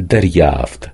دریافت.